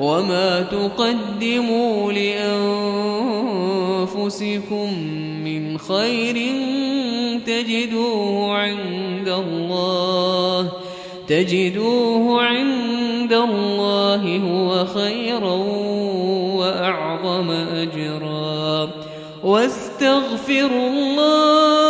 وما تقدموا لأنفسكم من خير تجدوه عند الله تجدوه عند الله هو خيرا وأعظم أجرا واستغفروا الله